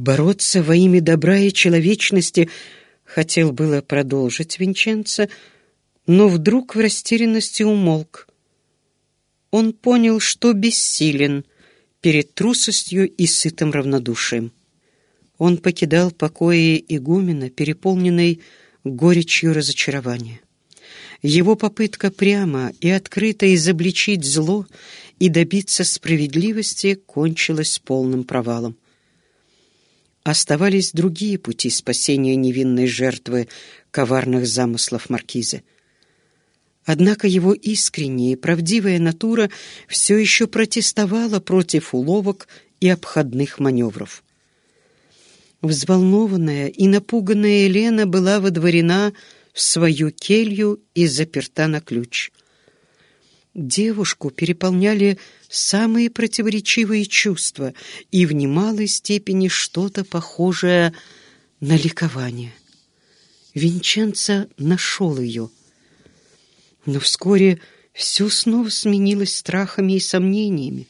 Бороться во имя добра и человечности хотел было продолжить Винченцо, но вдруг в растерянности умолк. Он понял, что бессилен перед трусостью и сытым равнодушием. Он покидал покои игумена, переполненный горечью разочарования. Его попытка прямо и открыто изобличить зло и добиться справедливости кончилась полным провалом. Оставались другие пути спасения невинной жертвы коварных замыслов маркиза. Однако его искренняя и правдивая натура все еще протестовала против уловок и обходных маневров. Взволнованная и напуганная Елена была водворена в свою келью и заперта на ключ. Девушку переполняли самые противоречивые чувства и в немалой степени что-то похожее на ликование. Винченцо нашел ее. Но вскоре все снова сменилось страхами и сомнениями.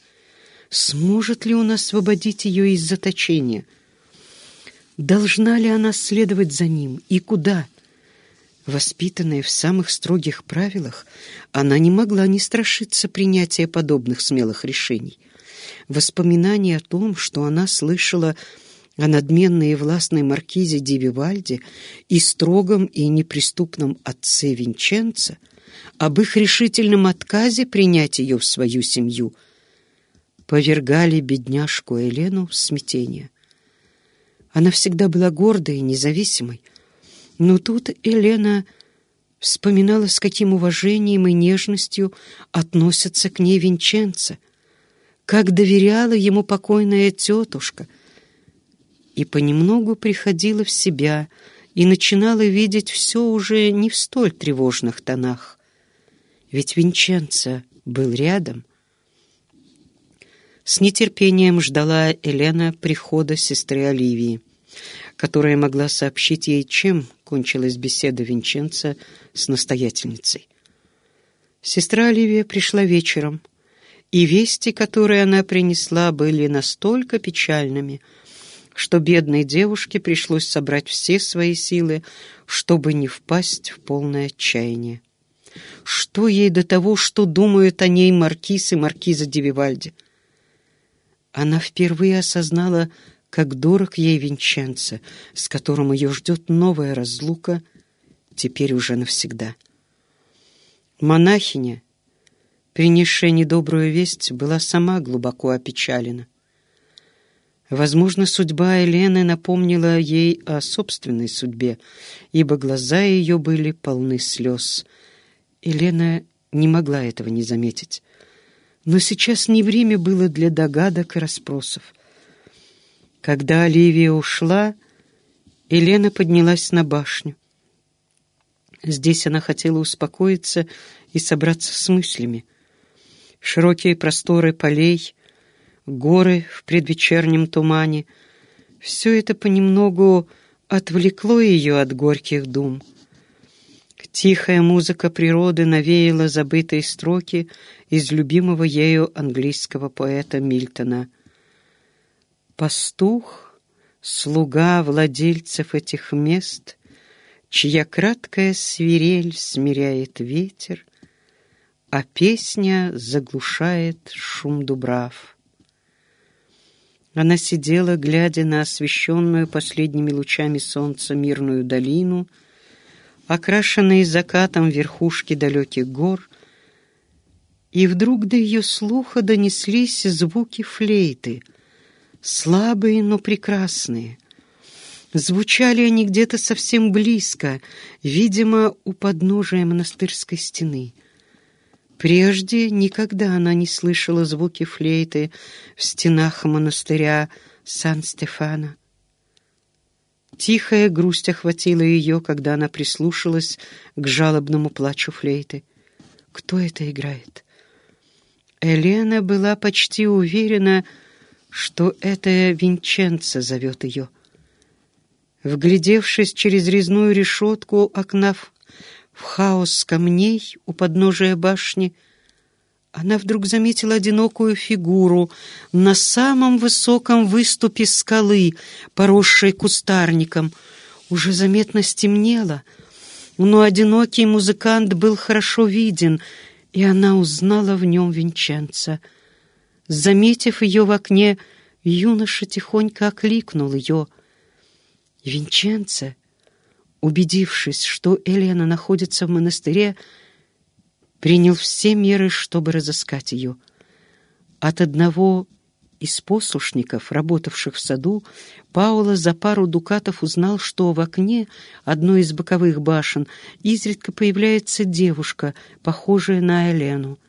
Сможет ли он освободить ее из заточения? Должна ли она следовать за ним и куда? Воспитанная в самых строгих правилах, она не могла не страшиться принятия подобных смелых решений. Воспоминание о том, что она слышала о надменной и властной маркизе Ди Вивальди и строгом и неприступном отце Винченца, об их решительном отказе принять ее в свою семью, повергали бедняжку Елену в смятение. Она всегда была гордой и независимой, но тут Елена вспоминала, с каким уважением и нежностью относятся к ней Винченца, как доверяла ему покойная тетушка, и понемногу приходила в себя и начинала видеть все уже не в столь тревожных тонах. Ведь Винченца был рядом. С нетерпением ждала Елена прихода сестры Оливии которая могла сообщить ей, чем кончилась беседа Винченца с настоятельницей. Сестра Оливия пришла вечером, и вести, которые она принесла, были настолько печальными, что бедной девушке пришлось собрать все свои силы, чтобы не впасть в полное отчаяние. Что ей до того, что думают о ней маркиз и маркиза Девивальди? Она впервые осознала, как дорог ей Винченцо, с которым ее ждет новая разлука, теперь уже навсегда. Монахиня, принесшая недобрую весть, была сама глубоко опечалена. Возможно, судьба Елены напомнила ей о собственной судьбе, ибо глаза ее были полны слез. Елена не могла этого не заметить. Но сейчас не время было для догадок и расспросов. Когда Оливия ушла, Елена поднялась на башню. Здесь она хотела успокоиться и собраться с мыслями. Широкие просторы полей, горы в предвечернем тумане — все это понемногу отвлекло ее от горьких дум. Тихая музыка природы навеяла забытые строки из любимого ею английского поэта Мильтона — Пастух, слуга владельцев этих мест, Чья краткая свирель смиряет ветер, А песня заглушает шум дубрав. Она сидела, глядя на освещенную последними лучами солнца мирную долину, окрашенные закатом верхушки далеких гор, и вдруг до ее слуха донеслись звуки флейты — слабые, но прекрасные. Звучали они где-то совсем близко, видимо, у подножия монастырской стены. Прежде никогда она не слышала звуки флейты в стенах монастыря Сан-Стефана. Тихая грусть охватила ее, когда она прислушалась к жалобному плачу флейты. Кто это играет? Елена была почти уверена, что это Винченцо зовет ее. Вглядевшись через резную решетку окна в хаос камней у подножия башни, она вдруг заметила одинокую фигуру на самом высоком выступе скалы, поросшей кустарником. Уже заметно стемнело, но одинокий музыкант был хорошо виден, и она узнала в нем Винченца. Заметив ее в окне, юноша тихонько окликнул ее. Винченце, убедившись, что Елена находится в монастыре, принял все меры, чтобы разыскать ее. От одного из послушников, работавших в саду, Паула за пару дукатов узнал, что в окне одной из боковых башен изредка появляется девушка, похожая на Елену.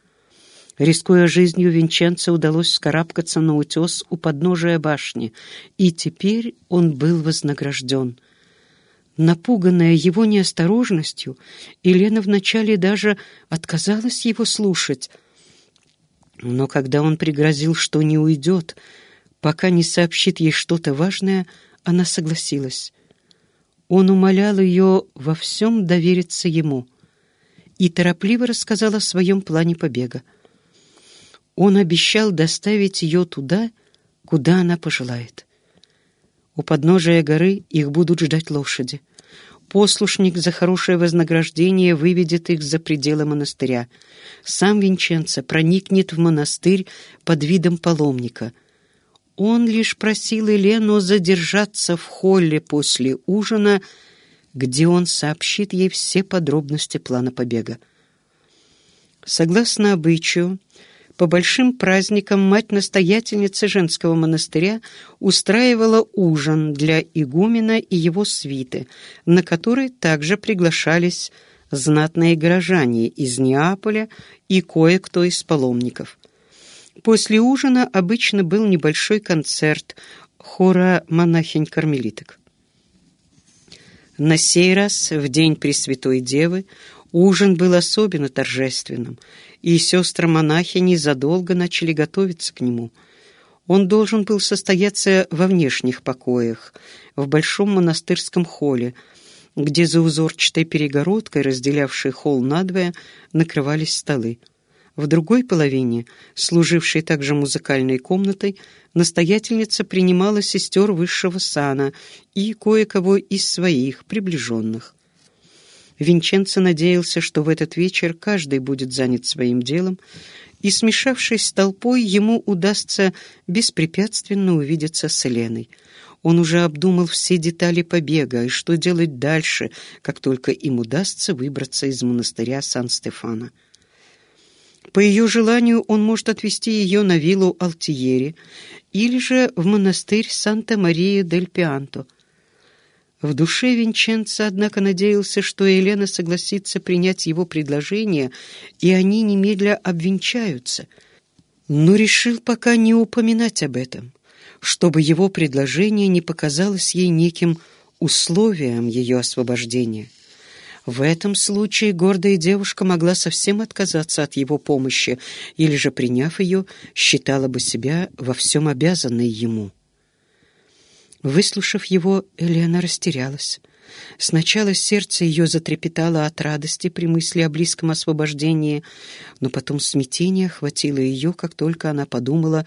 Рискуя жизнью, Винченцо удалось скарабкаться на утес у подножия башни, и теперь он был вознагражден — Напуганная его неосторожностью, Елена вначале даже отказалась его слушать. Но когда он пригрозил, что не уйдет, пока не сообщит ей что-то важное, она согласилась. Он умолял ее во всем довериться ему и торопливо рассказал о своем плане побега. Он обещал доставить ее туда, куда она пожелает. У подножия горы их будут ждать лошади. Послушник за хорошее вознаграждение выведет их за пределы монастыря. Сам Винченцо проникнет в монастырь под видом паломника. Он лишь просил Елену задержаться в холле после ужина, где он сообщит ей все подробности плана побега. Согласно обычаю, по большим праздникам мать-настоятельница женского монастыря устраивала ужин для игумена и его свиты, на который также приглашались знатные горожане из Неаполя и кое-кто из паломников. После ужина обычно был небольшой концерт хора монахинь-кармелиток. На сей раз, в день Пресвятой Девы, ужин был особенно торжественным, и сестры-монахини задолго начали готовиться к нему. Он должен был состояться во внешних покоях, в большом монастырском холле, где за узорчатой перегородкой, разделявшей холл надвое, накрывались столы. В другой половине, служившей также музыкальной комнатой, настоятельница принимала сестер высшего сана и кое-кого из своих приближенных. Винченцо надеялся, что в этот вечер каждый будет занят своим делом, и, смешавшись с толпой, ему удастся беспрепятственно увидеться с Еленой. Он уже обдумал все детали побега и что делать дальше, как только им удастся выбраться из монастыря Сан-Стефано. По ее желанию он может отвезти ее на виллу Алтиери или же в монастырь Санта-Мария-дель-Пианто — в душе Винченцо, однако, надеялся, что Елена согласится принять его предложение, и они немедля обвенчаются, но решил пока не упоминать об этом, чтобы его предложение не показалось ей неким условием ее освобождения. В этом случае гордая девушка могла совсем отказаться от его помощи или же, приняв ее, считала бы себя во всем обязанной ему. Выслушав его, Элена растерялась. Сначала сердце ее затрепетало от радости при мысли о близком освобождении, но потом смятение охватило ее, как только она подумала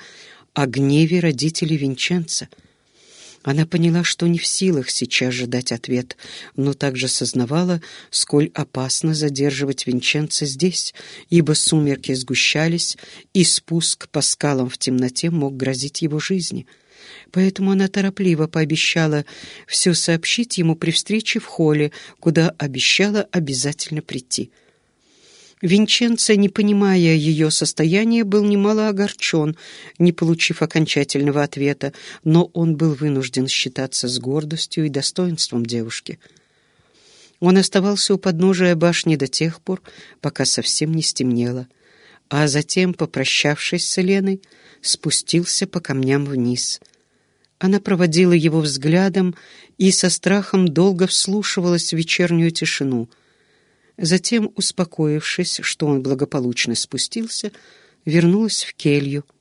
о гневе родителей Винченца. Она поняла, что не в силах сейчас же дать ответ, но также сознавала, сколь опасно задерживать Винченца здесь, ибо сумерки сгущались, и спуск по скалам в темноте мог грозить его жизни — поэтому она торопливо пообещала все сообщить ему при встрече в холле, куда обещала обязательно прийти. Винченцо, не понимая ее состояния, был немало огорчен, не получив окончательного ответа, но он был вынужден считаться с гордостью и достоинством девушки. Он оставался у подножия башни до тех пор, пока совсем не стемнело, а затем, попрощавшись с Еленой, спустился по камням вниз — она проводила его взглядом и со страхом долго вслушивалась в вечернюю тишину. Затем, успокоившись, что он благополучно спустился, вернулась в келью —